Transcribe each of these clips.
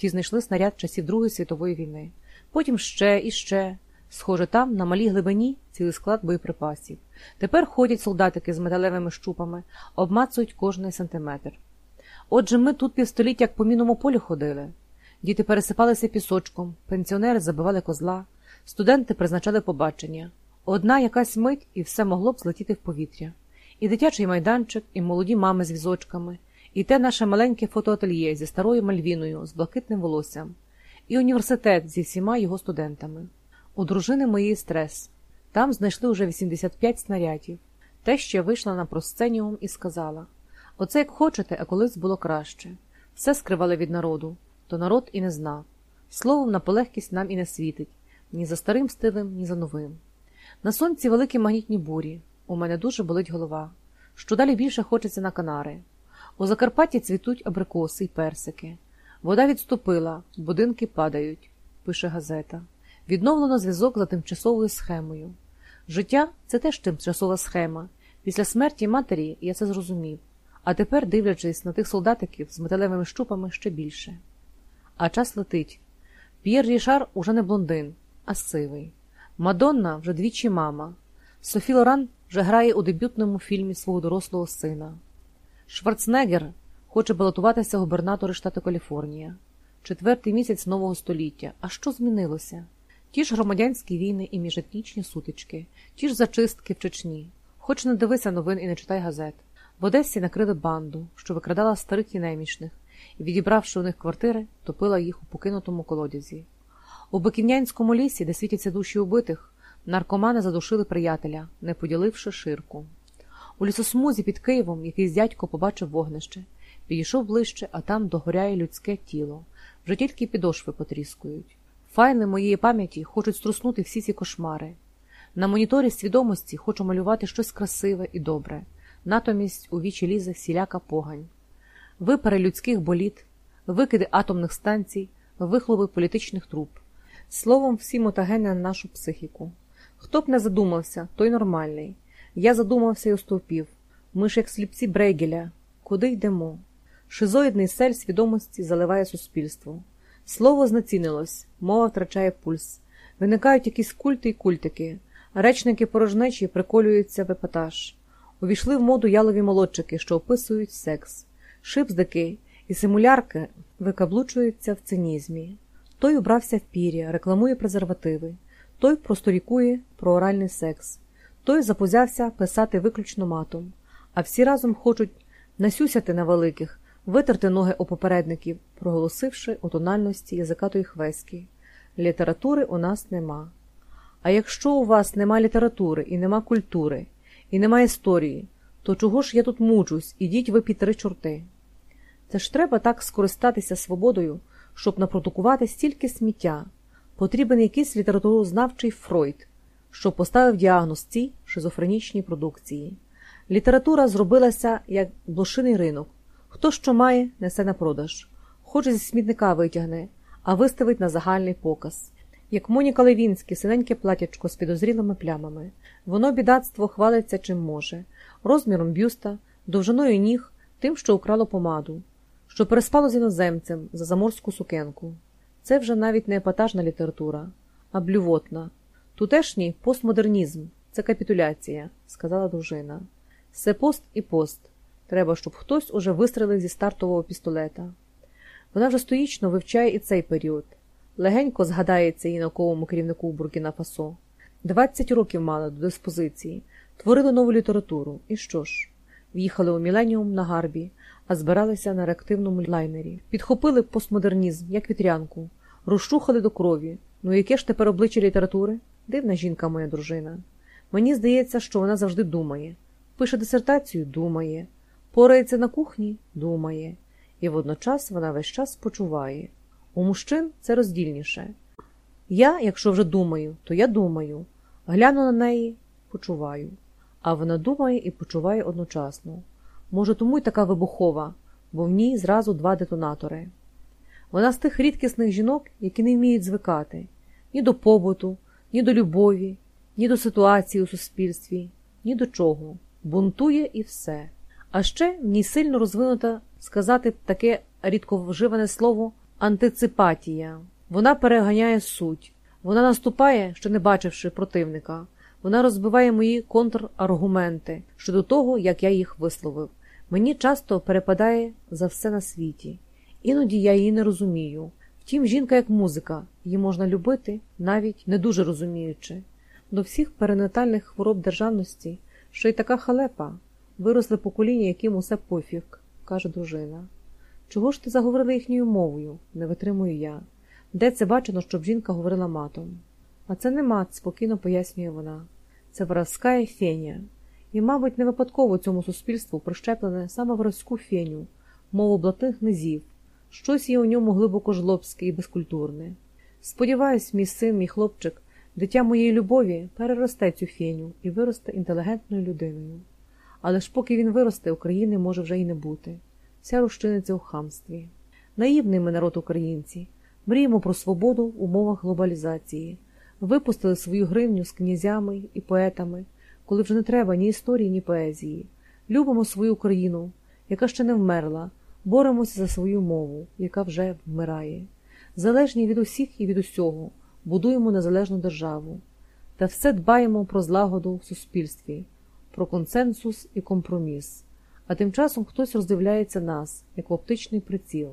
ті знайшли снаряд часів Другої світової війни. Потім ще і ще. Схоже, там, на малій глибині, цілий склад боєприпасів. Тепер ходять солдатики з металевими щупами, обмацують кожний сантиметр. Отже, ми тут півстоліття як по мінному полі ходили. Діти пересипалися пісочком, пенсіонери забивали козла, студенти призначали побачення. Одна якась мить і все могло б злетіти в повітря. І дитячий майданчик, і молоді мами з візочками, і те наше маленьке фотоательє зі старою Мальвіною, з блакитним волоссям, і університет зі всіма його студентами. У дружини моєї стрес. Там знайшли уже 85 снарядів. Те ще вийшла на просценіум і сказала Оце як хочете, а колись було краще. Все скривали від народу, то народ і не знав. Словом, на полегкість нам і не світить ні за старим стилем, ні за новим. На сонці великі магнітні бурі. У мене дуже болить голова. Що далі більше хочеться на Канари. У Закарпатті цвітуть абрикоси й персики. Вода відступила, будинки падають, пише газета. Відновлено зв'язок за тимчасовою схемою. Життя це теж тимчасова схема. Після смерті матері я це зрозумів, а тепер, дивлячись на тих солдатиків з металевими щупами, ще більше. А час летить. П'єр Рішар уже не блондин, а сивий. Мадонна вже двічі мама. Софі Лоран вже грає у дебютному фільмі свого дорослого сина. Шварценеггер хоче балотуватися губернатори штату Каліфорнія. Четвертий місяць нового століття. А що змінилося? Ті ж громадянські війни і міжетнічні сутички, ті ж зачистки в Чечні. Хоч не дивися новин і не читай газет. В Одесі накрили банду, що викрадала старих і немічних, і, відібравши у них квартири, топила їх у покинутому колодязі. У Биківнянському лісі, де світяться душі убитих, наркомани задушили приятеля, не поділивши ширку. У лісосмузі під Києвом якийсь дядько побачив вогнище, підійшов ближче, а там догоряє людське тіло. Вже тільки підошви потріскують. Файли моєї пам'яті хочуть струснути всі ці кошмари. На моніторі свідомості хочу малювати щось красиве і добре, натомість у вічі лізе всіляка погань. Випари людських боліт, викиди атомних станцій, вихлови політичних труб. Словом, всі мутагени на нашу психіку. Хто б не задумався, той нормальний. Я задумався і остовпів. Ми ж як сліпці Брейгеля. Куди йдемо? Шизоїдний сель свідомості заливає суспільство. Слово знецінилось, мова втрачає пульс. Виникають якісь культи й культики, речники порожнечі приколюються в епатаж. Увійшли в моду ялові молодчики, що описують секс, шипздики і симулярки викаблучуються в цинізмі. Той убрався в пір'я, рекламує презервативи, той просторікує про оральний секс, той запозявся писати виключно матом, а всі разом хочуть насюсяти на великих, витерти ноги у попередників, проголосивши у тональності язикатої хвеськи. Літератури у нас нема. А якщо у вас нема літератури і нема культури, і нема історії, то чого ж я тут мучусь, ідіть ви під три чорти. Це ж треба так скористатися свободою, щоб напродукувати стільки сміття. Потрібен якийсь літературознавчий Фройд, що поставив діагноз цій шизофренічній продукції. Література зробилася як блошиний ринок. Хто що має, несе на продаж. Хоче зі смітника витягне, а виставить на загальний показ. Як Моніка Левінський, синеньке платячко з підозрілими плямами. Воно бідацтво хвалиться чим може, розміром бюста, довжиною ніг, тим, що украло помаду, що переспало з іноземцем за заморську сукенку. Це вже навіть не епатажна література, а блювотна. Тутешній постмодернізм це капітуляція, сказала дружина. Все пост і пост. Треба, щоб хтось уже вистрелив зі стартового пістолета. Вона вже стоїчно вивчає і цей період. Легенько згадається її науковому керівнику Буркіна Фасо. Двадцять років мала до диспозиції, творили нову літературу. І що ж? В'їхали у Міленіум на гарбі, а збиралися на реактивному лайнері. Підхопили постмодернізм, як вітрянку, розчухали до крові. Ну яке ж тепер обличчя літератури? Дивна жінка моя дружина. Мені здається, що вона завжди думає. Пише дисертацію думає, порається на кухні думає, і водночас вона весь час почуває. У мужчин це роздільніше. Я, якщо вже думаю, то я думаю, гляну на неї, почуваю, а вона думає і почуває одночасно. Може, тому й така вибухова, бо в ній зразу два детонатори. Вона з тих рідкісних жінок, які не вміють звикати ні до побуту, ні до любові, ні до ситуації у суспільстві, ні до чого. Бунтує і все. А ще в ній сильно розвинута сказати таке рідко вживане слово Антиципатія. Вона переганяє суть. Вона наступає, ще не бачивши противника. Вона розбиває мої контраргументи щодо того, як я їх висловив. Мені часто перепадає за все на світі. Іноді я її не розумію. Втім, жінка як музика, її можна любити, навіть не дуже розуміючи. До всіх перинатальних хвороб державності, що й така халепа, виросли покоління, яким усе пофіг, каже дружина. Чого ж ти заговорила їхньою мовою? не витримую я. Де це бачено, щоб жінка говорила матом? А це не мат, спокійно пояснює вона. Це воровська феня. І, мабуть, не випадково цьому суспільству прищеплене саме воровську феню, мову блатних низів. Щось є у ньому глибоко жлобське і безкультурне. Сподіваюсь, мій син, мій хлопчик, дитя моєї любові переросте цю феню і виросте інтелігентною людиною. Але ж поки він виросте, України може вже й не бути. Вся розчиниться у хамстві. Наївний ми народ українці. Мріємо про свободу в умовах глобалізації. Випустили свою гривню з князями і поетами, коли вже не треба ні історії, ні поезії. Любимо свою країну, яка ще не вмерла, боремося за свою мову, яка вже вмирає. Залежні від усіх і від усього, будуємо незалежну державу. Та все дбаємо про злагоду в суспільстві, про консенсус і компроміс. А тим часом хтось роздивляється нас, як оптичний приціл.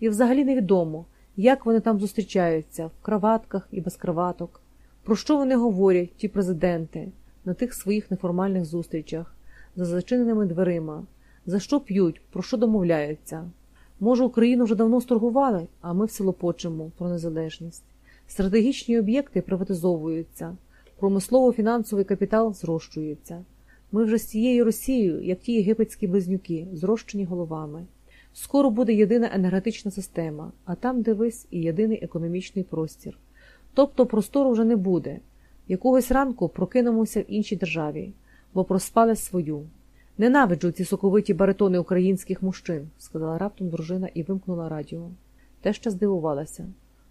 І взагалі невідомо, як вони там зустрічаються в краватках і без краваток, про що вони говорять, ті президенти, на тих своїх неформальних зустрічах, за зачиненими дверима, за що п'ють, про що домовляються. Може, Україну вже давно сторгували, а ми все лопочемо про незалежність. Стратегічні об'єкти приватизовуються, промислово-фінансовий капітал зрощується. Ми вже з цією Росією, як ті єгипетські близнюки, зрощені головами. Скоро буде єдина енергетична система, а там, дивись, і єдиний економічний простір. Тобто простору вже не буде. Якогось ранку прокинемося в іншій державі, бо проспали свою. Ненавиджу ці соковиті баритони українських мужчин, сказала раптом дружина і вимкнула радіо. Теща здивувалася.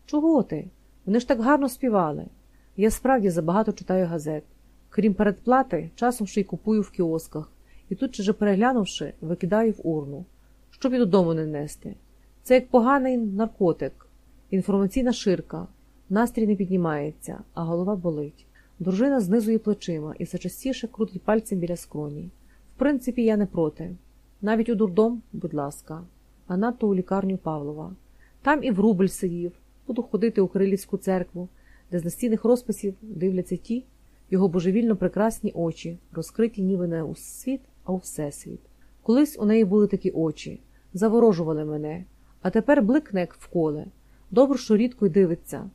Чого ти? Вони ж так гарно співали. Я справді забагато читаю газет. Крім передплати, часом ще й купую в кіосках, і тут, же переглянувши, викидаю в урну, щоб і додому не нести. Це як поганий наркотик, інформаційна ширка, настрій не піднімається, а голова болить. Дружина знизує плечима і все частіше крутить пальцем біля скроні. В принципі, я не проти. Навіть у дурдом, будь ласка, а надто у лікарню Павлова. Там і в рубль сидів, буду ходити у Крилівську церкву, де з настінних розписів дивляться ті, його божевільно прекрасні очі, розкриті ніби не у світ, а у всесвіт. Колись у неї були такі очі, заворожували мене, а тепер бликне як вколе. Добре, що рідко й дивиться,